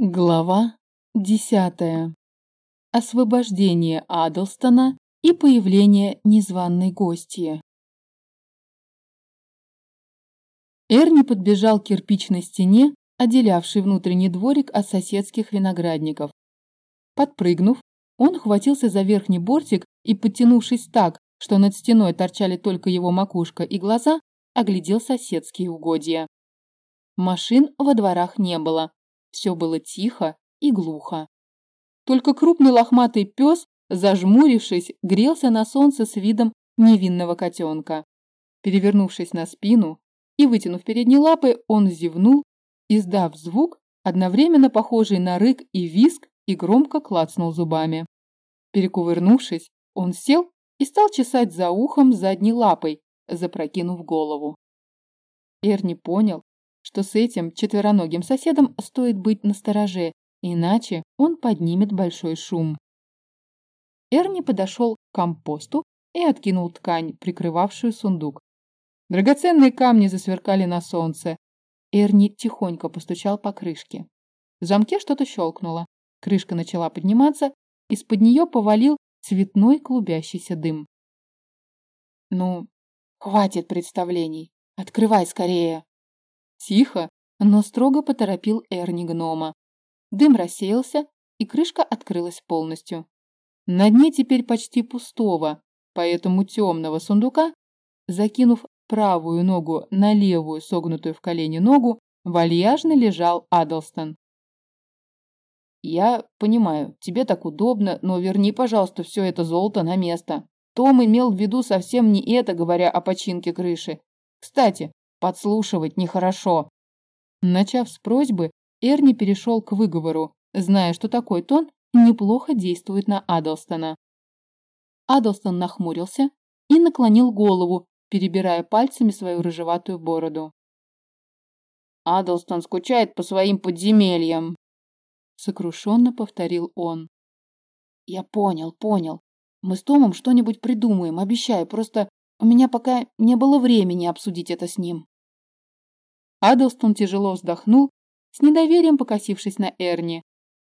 Глава десятая. Освобождение Адлстона и появление незваной гостьи. Эрни подбежал к кирпичной стене, отделявшей внутренний дворик от соседских виноградников. Подпрыгнув, он хватился за верхний бортик и, подтянувшись так, что над стеной торчали только его макушка и глаза, оглядел соседские угодья. Машин во дворах не было все было тихо и глухо. Только крупный лохматый пес, зажмурившись, грелся на солнце с видом невинного котенка. Перевернувшись на спину и вытянув передние лапы, он зевнул, издав звук, одновременно похожий на рык и виск, и громко клацнул зубами. Перекувырнувшись, он сел и стал чесать за ухом задней лапой, запрокинув голову. Эрни понял, что с этим четвероногим соседом стоит быть настороже, иначе он поднимет большой шум. Эрни подошел к компосту и откинул ткань, прикрывавшую сундук. Драгоценные камни засверкали на солнце. Эрни тихонько постучал по крышке. В замке что-то щелкнуло. Крышка начала подниматься, из-под нее повалил цветной клубящийся дым. «Ну, хватит представлений. Открывай скорее!» Тихо, но строго поторопил Эрни гнома. Дым рассеялся, и крышка открылась полностью. На дне теперь почти пустого, поэтому темного сундука, закинув правую ногу на левую согнутую в колени ногу, вальяжно лежал Адлстон. «Я понимаю, тебе так удобно, но верни, пожалуйста, все это золото на место. Том имел в виду совсем не это, говоря о починке крыши. Кстати, Подслушивать нехорошо. Начав с просьбы, Эрни перешел к выговору, зная, что такой тон неплохо действует на Адлстона. Адлстон нахмурился и наклонил голову, перебирая пальцами свою рыжеватую бороду. «Адлстон скучает по своим подземельям», — сокрушенно повторил он. «Я понял, понял. Мы с Томом что-нибудь придумаем, обещаю, просто у меня пока не было времени обсудить это с ним». Адлстон тяжело вздохнул, с недоверием покосившись на Эрни.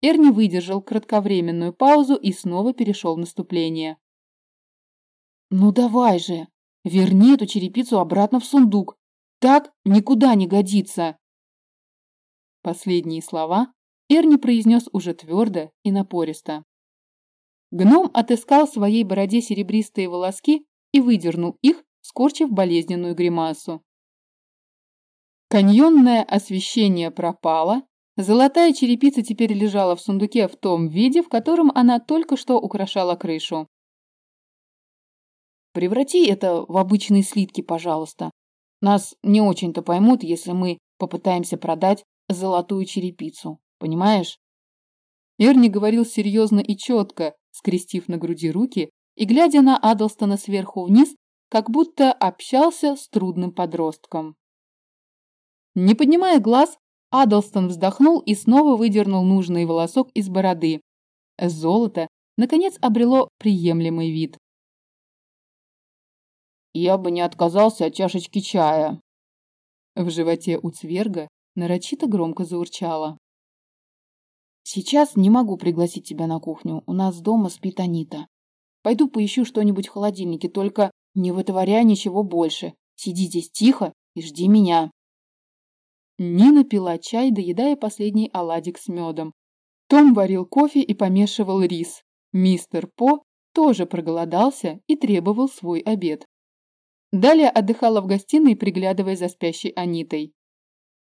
Эрни выдержал кратковременную паузу и снова перешел в наступление. «Ну давай же, верни эту черепицу обратно в сундук. Так никуда не годится!» Последние слова Эрни произнес уже твердо и напористо. Гном отыскал в своей бороде серебристые волоски и выдернул их, скорчив болезненную гримасу. Каньонное освещение пропало, золотая черепица теперь лежала в сундуке в том виде, в котором она только что украшала крышу. «Преврати это в обычные слитки, пожалуйста. Нас не очень-то поймут, если мы попытаемся продать золотую черепицу, понимаешь?» Эрни говорил серьезно и четко, скрестив на груди руки и глядя на Адлстона сверху вниз, как будто общался с трудным подростком. Не поднимая глаз, Адлстон вздохнул и снова выдернул нужный волосок из бороды. Золото, наконец, обрело приемлемый вид. «Я бы не отказался от чашечки чая». В животе у цверга нарочито громко заурчало. «Сейчас не могу пригласить тебя на кухню. У нас дома спит Анита. Пойду поищу что-нибудь в холодильнике, только не вытворяй ничего больше. Сиди здесь тихо и жди меня». Нина пила чай, доедая последний оладик с медом. Том варил кофе и помешивал рис. Мистер По тоже проголодался и требовал свой обед. Далее отдыхала в гостиной, приглядывая за спящей Анитой.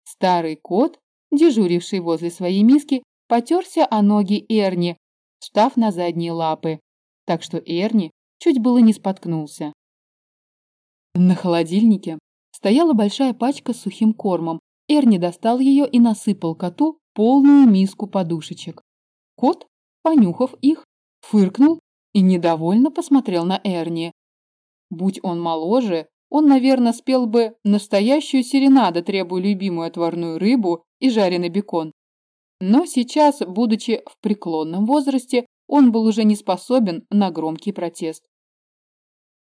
Старый кот, дежуривший возле своей миски, потерся о ноги Эрни, встав на задние лапы, так что Эрни чуть было не споткнулся. На холодильнике стояла большая пачка с сухим кормом, Эрни достал ее и насыпал коту полную миску подушечек. Кот, понюхав их, фыркнул и недовольно посмотрел на Эрни. Будь он моложе, он, наверное, спел бы настоящую серенаду, требуя любимую отварную рыбу и жареный бекон. Но сейчас, будучи в преклонном возрасте, он был уже не способен на громкий протест.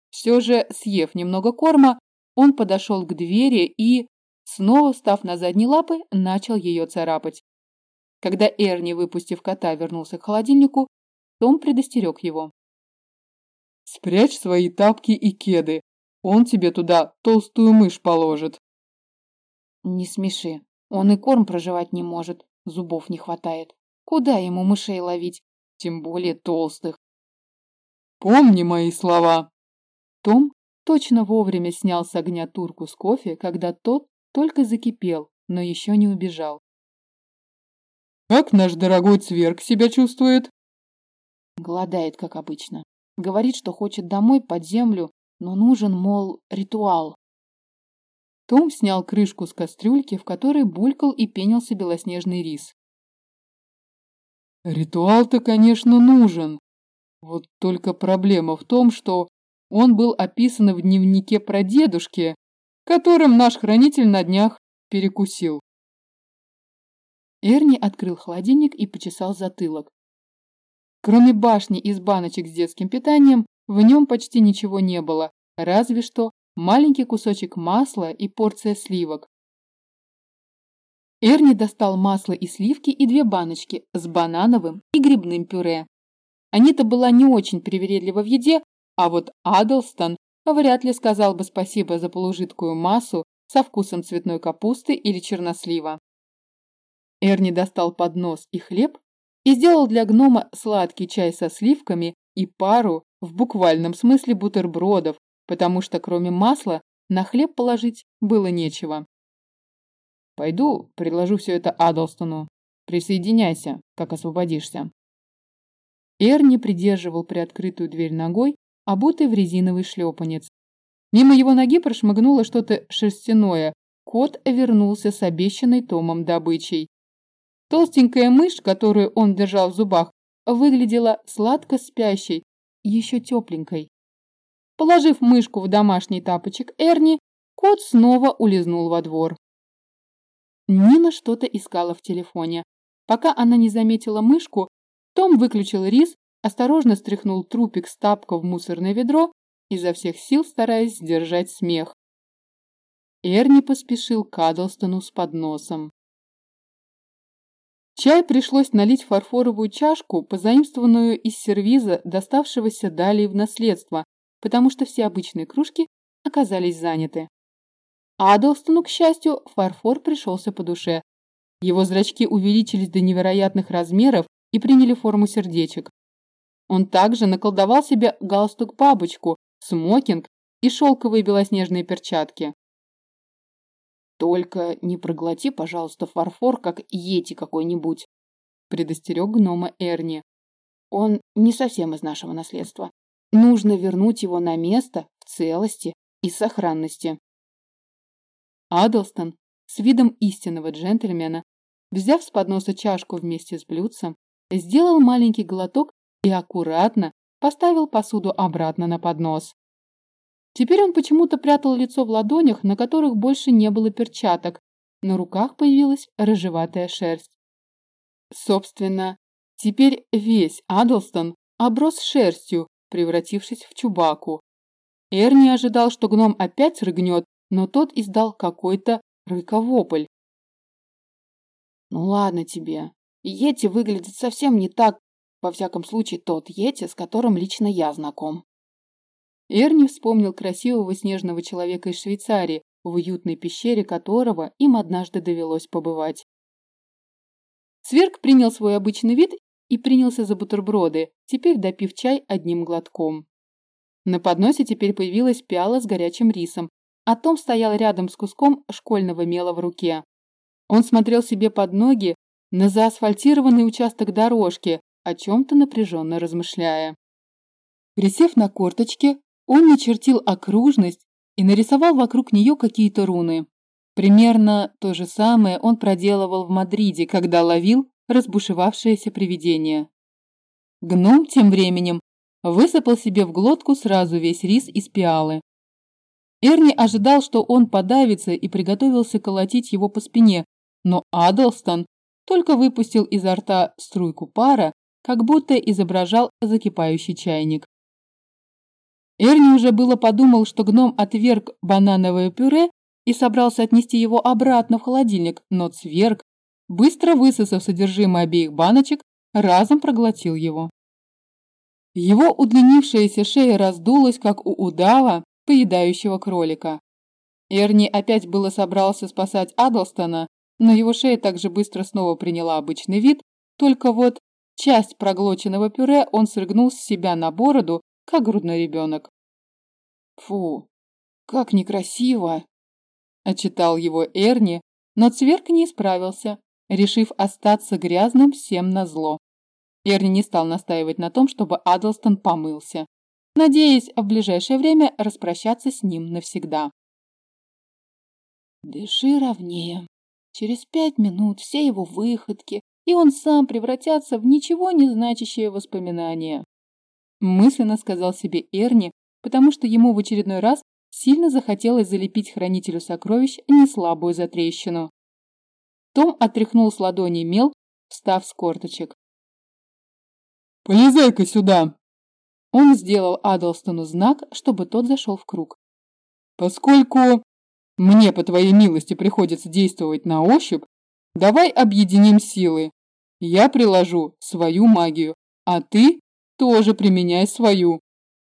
Все же, съев немного корма, он подошел к двери и, Снова, встав на задние лапы, начал ее царапать. Когда Эрни, выпустив кота, вернулся к холодильнику, Том предостерег его. «Спрячь свои тапки и кеды. Он тебе туда толстую мышь положит». «Не смеши. Он и корм проживать не может. Зубов не хватает. Куда ему мышей ловить? Тем более толстых». «Помни мои слова». Том точно вовремя снял с огня турку с кофе, когда тот только закипел, но еще не убежал. «Как наш дорогой цверк себя чувствует?» Голодает, как обычно. Говорит, что хочет домой под землю, но нужен, мол, ритуал. Том снял крышку с кастрюльки, в которой булькал и пенился белоснежный рис. Ритуал-то, конечно, нужен. Вот только проблема в том, что он был описан в дневнике про дедушки, которым наш хранитель на днях перекусил. Эрни открыл холодильник и почесал затылок. Кроме башни из баночек с детским питанием, в нем почти ничего не было, разве что маленький кусочек масла и порция сливок. Эрни достал масло и сливки и две баночки с банановым и грибным пюре. Анита была не очень привередлива в еде, а вот Адлстон вряд ли сказал бы спасибо за полужидкую массу со вкусом цветной капусты или чернослива. Эрни достал поднос и хлеб и сделал для гнома сладкий чай со сливками и пару, в буквальном смысле, бутербродов, потому что кроме масла на хлеб положить было нечего. «Пойду, предложу все это Адлстону. Присоединяйся, как освободишься». Эрни придерживал приоткрытую дверь ногой обутый в резиновый шлепанец. Мимо его ноги прошмыгнуло что-то шерстяное. Кот вернулся с обещанной Томом добычей. Толстенькая мышь, которую он держал в зубах, выглядела сладко спящей, еще тепленькой. Положив мышку в домашний тапочек Эрни, кот снова улизнул во двор. Нина что-то искала в телефоне. Пока она не заметила мышку, Том выключил рис осторожно стряхнул трупик с тапка в мусорное ведро, изо всех сил стараясь сдержать смех. Эрни поспешил к Адлстону с подносом. Чай пришлось налить в фарфоровую чашку, позаимствованную из сервиза, доставшегося далее в наследство, потому что все обычные кружки оказались заняты. Адлстону, к счастью, фарфор пришелся по душе. Его зрачки увеличились до невероятных размеров и приняли форму сердечек. Он также наколдовал себе галстук-бабочку, смокинг и шелковые белоснежные перчатки. «Только не проглоти, пожалуйста, фарфор, как йети какой-нибудь», предостерег гнома Эрни. «Он не совсем из нашего наследства. Нужно вернуть его на место в целости и сохранности». Адлстон с видом истинного джентльмена, взяв с подноса чашку вместе с блюдцем, сделал маленький глоток и аккуратно поставил посуду обратно на поднос. Теперь он почему-то прятал лицо в ладонях, на которых больше не было перчаток. На руках появилась рыжеватая шерсть. Собственно, теперь весь Адлстон оброс шерстью, превратившись в чубаку. Эрни ожидал, что гном опять рыгнет, но тот издал какой-то рыковопль. «Ну ладно тебе. Йети выглядит совсем не так, во всяком случае, тот Йети, с которым лично я знаком. Эрни вспомнил красивого снежного человека из Швейцарии, в уютной пещере которого им однажды довелось побывать. Сверг принял свой обычный вид и принялся за бутерброды, теперь допив чай одним глотком. На подносе теперь появилась пиала с горячим рисом, а Том стоял рядом с куском школьного мела в руке. Он смотрел себе под ноги на заасфальтированный участок дорожки, о чем-то напряженно размышляя. Присев на корточки, он начертил окружность и нарисовал вокруг нее какие-то руны. Примерно то же самое он проделывал в Мадриде, когда ловил разбушевавшееся привидение. Гном тем временем высыпал себе в глотку сразу весь рис из пиалы. Эрни ожидал, что он подавится и приготовился колотить его по спине, но Адлстон только выпустил изо рта струйку пара как будто изображал закипающий чайник. Эрни уже было подумал, что гном отверг банановое пюре и собрался отнести его обратно в холодильник, но Цверг быстро высосав содержимое обеих баночек, разом проглотил его. Его удлинившаяся шея раздулась, как у удава, поедающего кролика. Эрни опять было собрался спасать Адлстона, но его шея также быстро снова приняла обычный вид, только вот часть проглоченного пюре он срыгнул с себя на бороду, как грудной ребенок. «Фу, как некрасиво!» – отчитал его Эрни, но Цверк не исправился, решив остаться грязным всем назло. Эрни не стал настаивать на том, чтобы Адлстон помылся, надеясь в ближайшее время распрощаться с ним навсегда. «Дыши ровнее. Через пять минут все его выходки, и он сам превратятся в ничего не значащее воспоминание», мысленно сказал себе Эрни, потому что ему в очередной раз сильно захотелось залепить хранителю сокровищ неслабую затрещину. Том отряхнул с ладони мел, встав с корточек. «Полезай-ка сюда!» Он сделал Адлстону знак, чтобы тот зашел в круг. «Поскольку мне, по твоей милости, приходится действовать на ощупь, давай объединим силы. Я приложу свою магию, а ты тоже применяй свою.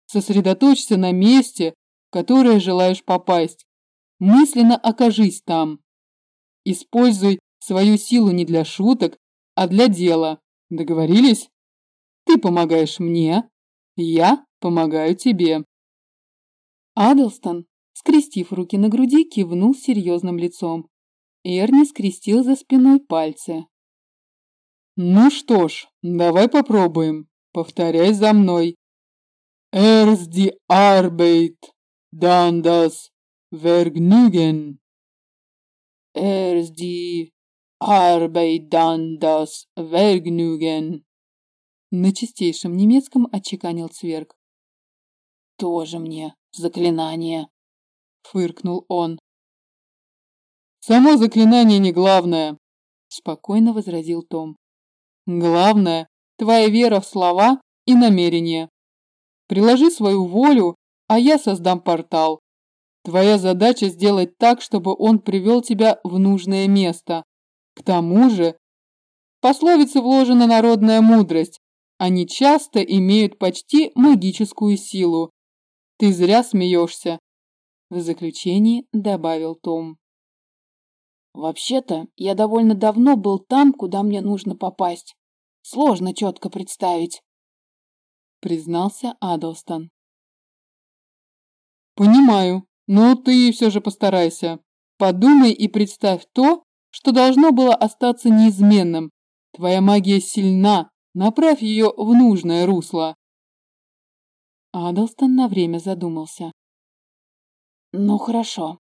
Сосредоточься на месте, в которое желаешь попасть. Мысленно окажись там. Используй свою силу не для шуток, а для дела. Договорились? Ты помогаешь мне, я помогаю тебе. Адлстон, скрестив руки на груди, кивнул серьезным лицом. Эрни скрестил за спиной пальцы. Ну что ж, давай попробуем. Повторяй за мной. Erst die Arbeit, dann das Vergnügen. Erst die Arbeit, dann das Vergnügen. На чистейшем немецком отчеканил Цверк. «Тоже мне заклинание!» — фыркнул он. «Само заклинание не главное!» — спокойно возразил Том. «Главное — твоя вера в слова и намерения. Приложи свою волю, а я создам портал. Твоя задача сделать так, чтобы он привел тебя в нужное место. К тому же, пословице вложена народная мудрость. Они часто имеют почти магическую силу. Ты зря смеешься. В заключении добавил Том. Вообще-то, я довольно давно был там, куда мне нужно попасть. Сложно четко представить. Признался Адлстон. Понимаю, но ты все же постарайся. Подумай и представь то, что должно было остаться неизменным. Твоя магия сильна, Направь ее в нужное русло. Адлстон на время задумался. Ну хорошо.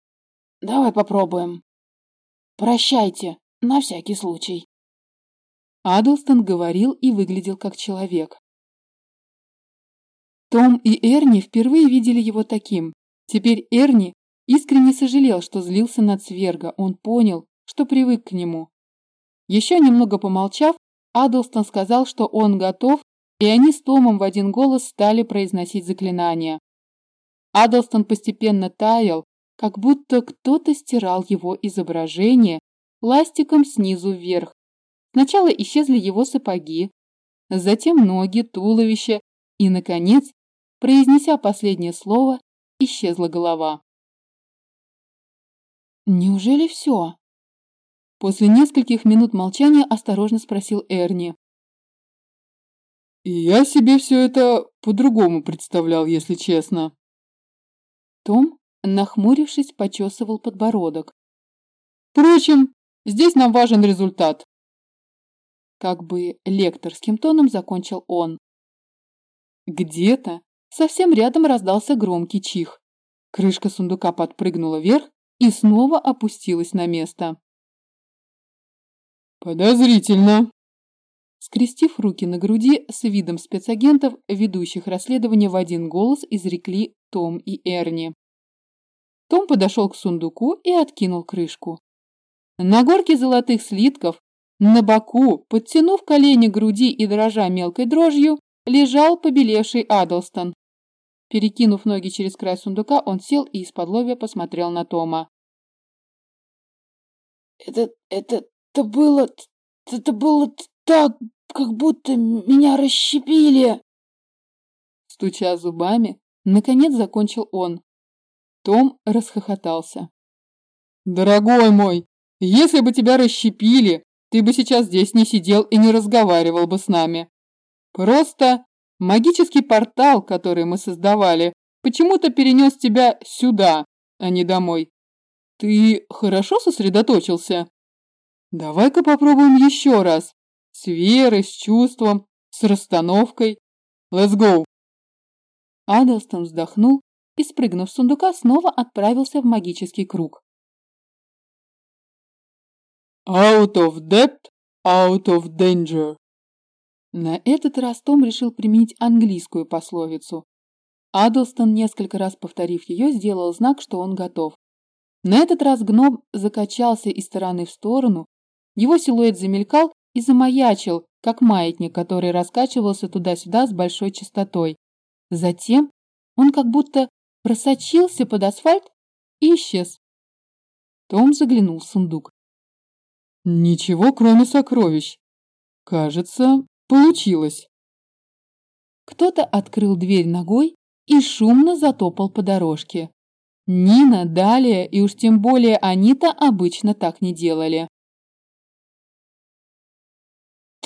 Давай попробуем. Прощайте, на всякий случай. Адлстон говорил и выглядел как человек. Том и Эрни впервые видели его таким. Теперь Эрни искренне сожалел, что злился на Цверга. Он понял, что привык к нему. Еще немного помолчав, Адлстон сказал, что он готов, и они с Томом в один голос стали произносить заклинания. Адлстон постепенно таял, как будто кто-то стирал его изображение пластиком снизу вверх. Сначала исчезли его сапоги, затем ноги, туловище и, наконец, произнеся последнее слово, исчезла голова. Неужели все? После нескольких минут молчания осторожно спросил Эрни. «Я себе все это по-другому представлял, если честно». Том, нахмурившись, почесывал подбородок. «Впрочем, здесь нам важен результат». Как бы лекторским тоном закончил он. Где-то совсем рядом раздался громкий чих. Крышка сундука подпрыгнула вверх и снова опустилась на место. Подозрительно. Скрестив руки на груди с видом спецагентов, ведущих расследование в один голос изрекли Том и Эрни. Том подошел к сундуку и откинул крышку. На горке золотых слитков, на боку, подтянув колени к груди и дрожа мелкой дрожью, лежал побелевший Адлстон. Перекинув ноги через край сундука, он сел и из-под посмотрел на Тома. «Это... это Это было... Это было так, как будто меня расщепили. Стуча зубами, наконец закончил он. Том расхохотался. Дорогой мой, если бы тебя расщепили, ты бы сейчас здесь не сидел и не разговаривал бы с нами. Просто магический портал, который мы создавали, почему-то перенес тебя сюда, а не домой. Ты хорошо сосредоточился? Давай-ка попробуем еще раз. С верой, с чувством, с расстановкой. Let's go. Адлстон вздохнул и, спрыгнув с сундука, снова отправился в магический круг. Out of depth, out of danger. На этот раз Том решил применить английскую пословицу. Адлстон, несколько раз повторив ее, сделал знак, что он готов. На этот раз гном закачался из стороны в сторону, его силуэт замелькал и замаячил, как маятник, который раскачивался туда-сюда с большой частотой. Затем он как будто просочился под асфальт и исчез. Том заглянул в сундук. Ничего, кроме сокровищ. Кажется, получилось. Кто-то открыл дверь ногой и шумно затопал по дорожке. Нина, Далия и уж тем более Анита обычно так не делали.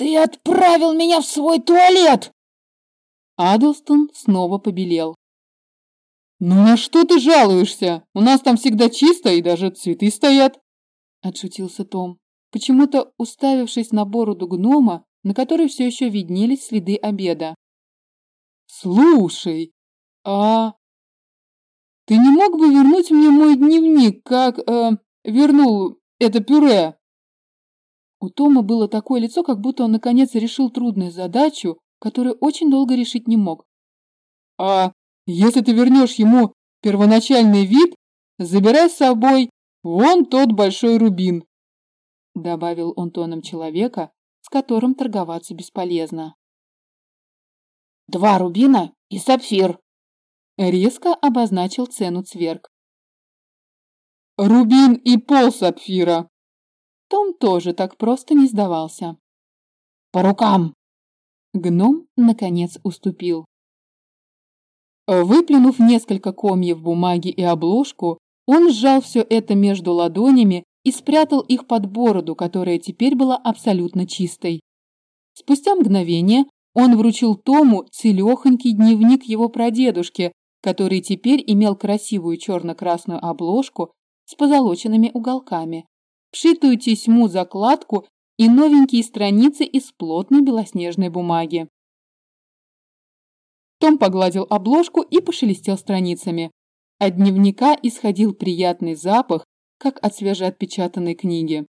«Ты отправил меня в свой туалет!» Адлстон снова побелел. «Ну на что ты жалуешься? У нас там всегда чисто и даже цветы стоят!» Отшутился Том почему-то уставившись на бороду гнома, на которой все еще виднелись следы обеда. «Слушай, а ты не мог бы вернуть мне мой дневник, как э, вернул это пюре?» У Тома было такое лицо, как будто он наконец решил трудную задачу, которую очень долго решить не мог. «А если ты вернешь ему первоначальный вид, забирай с собой вон тот большой рубин добавил он тоном человека, с которым торговаться бесполезно. Два рубина и сапфир. Резко обозначил цену цверк. Рубин и пол сапфира. Том тоже так просто не сдавался. По рукам. Гном, наконец, уступил. Выплюнув несколько комьев бумаги и обложку, он сжал все это между ладонями и спрятал их под бороду, которая теперь была абсолютно чистой. Спустя мгновение он вручил Тому целехонький дневник его прадедушки, который теперь имел красивую черно-красную обложку с позолоченными уголками, вшитую тесьму закладку и новенькие страницы из плотной белоснежной бумаги. Том погладил обложку и пошелестел страницами. От дневника исходил приятный запах, как от свежеотпечатанной книги.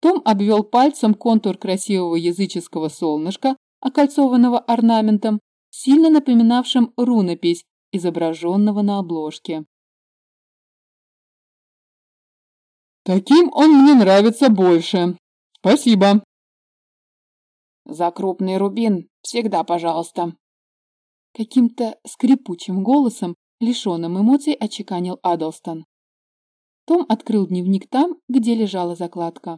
Том обвел пальцем контур красивого языческого солнышка, окольцованного орнаментом, сильно напоминавшим рунопись, изображенного на обложке. Таким он мне нравится больше. Спасибо. За крупный рубин всегда пожалуйста. Каким-то скрипучим голосом, лишенным эмоций, отчеканил Адлстон. Том открыл дневник там, где лежала закладка.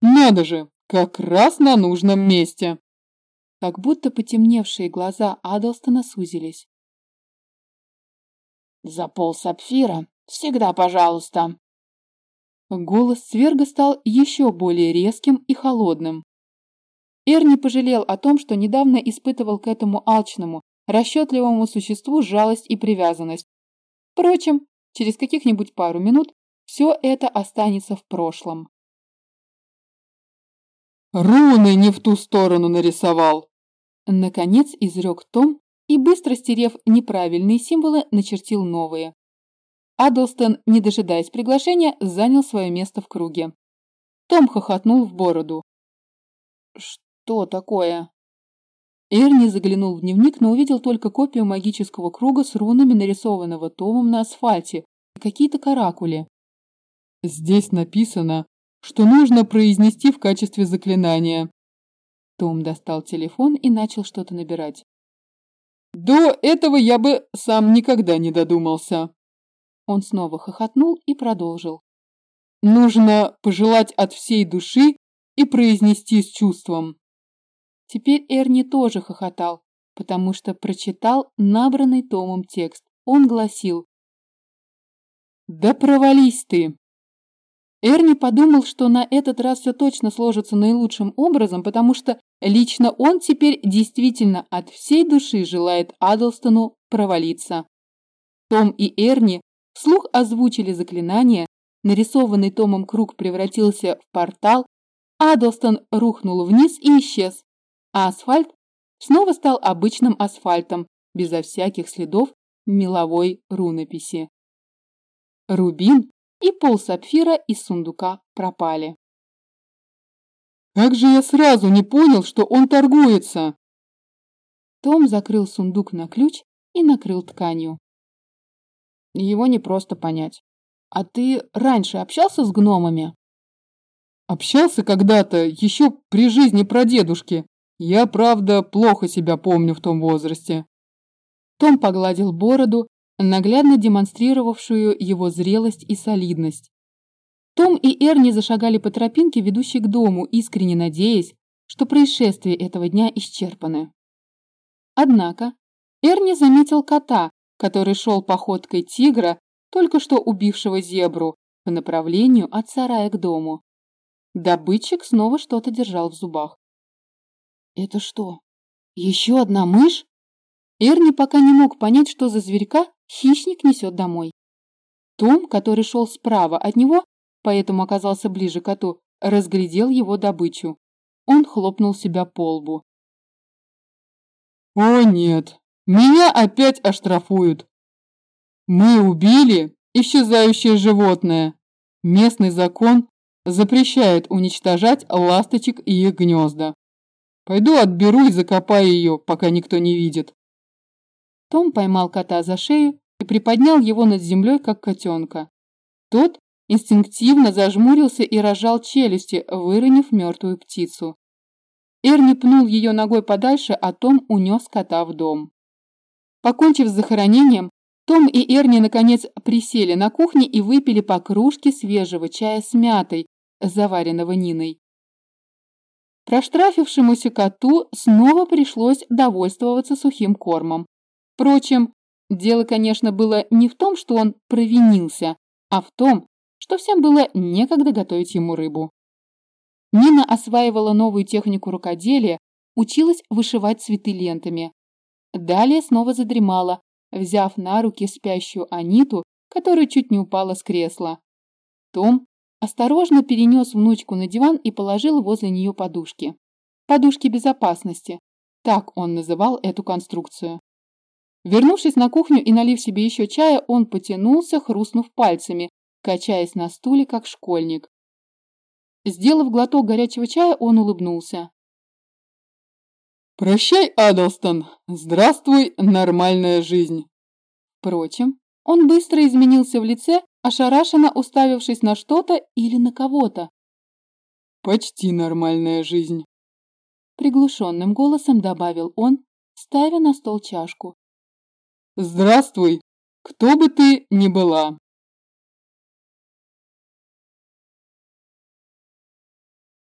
«Надо же! Как раз на нужном месте!» Как будто потемневшие глаза Адлстона сузились. «За пол сапфира всегда пожалуйста!» Голос Сверга стал еще более резким и холодным. Эрни пожалел о том, что недавно испытывал к этому алчному, расчетливому существу жалость и привязанность. Впрочем, Через каких-нибудь пару минут все это останется в прошлом. «Руны не в ту сторону нарисовал!» Наконец изрек Том и, быстро стерев неправильные символы, начертил новые. Адлстон, не дожидаясь приглашения, занял свое место в круге. Том хохотнул в бороду. «Что такое?» Эрни заглянул в дневник, но увидел только копию магического круга с рунами, нарисованного Томом на асфальте, и какие-то каракули. «Здесь написано, что нужно произнести в качестве заклинания». Том достал телефон и начал что-то набирать. «До этого я бы сам никогда не додумался». Он снова хохотнул и продолжил. нужно пожелать от всей души и произнести с чувством. Теперь Эрни тоже хохотал, потому что прочитал набранный томом текст. Он гласил «Да провались ты!» Эрни подумал, что на этот раз все точно сложится наилучшим образом, потому что лично он теперь действительно от всей души желает Адлстону провалиться. Том и Эрни вслух озвучили заклинание, нарисованный Томом круг превратился в портал, Адлстон рухнул вниз и исчез, а асфальт снова стал обычным асфальтом, безо всяких следов меловой рунописи. Рубин и пол сапфира из сундука пропали. «Как же я сразу не понял, что он торгуется!» Том закрыл сундук на ключ и накрыл тканью. Его не просто понять. А ты раньше общался с гномами? Общался когда-то, еще при жизни прадедушки. Я, правда, плохо себя помню в том возрасте. Том погладил бороду, наглядно демонстрировавшую его зрелость и солидность. Том и Эрни зашагали по тропинке, ведущей к дому, искренне надеясь, что происшествия этого дня исчерпаны. Однако Эрни заметил кота, который шел походкой тигра, только что убившего зебру, по направлению от сарая к дому. Добытчик снова что-то держал в зубах. «Это что, еще одна мышь?» Эрни пока не мог понять, что за зверька хищник несет домой. Том, который шел справа от него, поэтому оказался ближе к коту, разглядел его добычу. Он хлопнул себя по лбу. «О нет, меня опять оштрафуют. Мы убили исчезающее животное. Местный закон запрещает уничтожать ласточек и их гнезда. Пойду отберу и закопаю ее, пока никто не видит». Том поймал кота за шею и приподнял его над землей, как котенка. Тот инстинктивно зажмурился и разжал челюсти, выронив мертвую птицу. Эрни пнул ее ногой подальше, а Том унес кота в дом. Покончив с захоронением, том и Эрни наконец присели на кухне и выпили по кружке свежего чая с мятой, заваренного Ниной. Проштрафившемуся коту снова пришлось довольствоваться сухим кормом. Впрочем, Дело, конечно, было не в том, что он провинился, а в том, что всем было некогда готовить ему рыбу. Нина осваивала новую технику рукоделия, училась вышивать цветы лентами. Далее снова задремала, взяв на руки спящую Аниту, которая чуть не упала с кресла. Том осторожно перенес внучку на диван и положил возле нее подушки. Подушки безопасности. Так он называл эту конструкцию. Вернувшись на кухню и налив себе еще чая, он потянулся, хрустнув пальцами, качаясь на стуле, как школьник. Сделав глоток горячего чая, он улыбнулся. «Прощай, Адлстон! Здравствуй, нормальная жизнь!» Впрочем, он быстро изменился в лице, ошарашенно уставившись на что-то или на кого-то. «Почти нормальная жизнь!» Приглушенным голосом добавил он, ставя на стол чашку. Здравствуй, кто бы ты ни была.